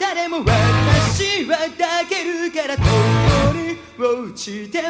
誰も私は抱けるから通り落ちて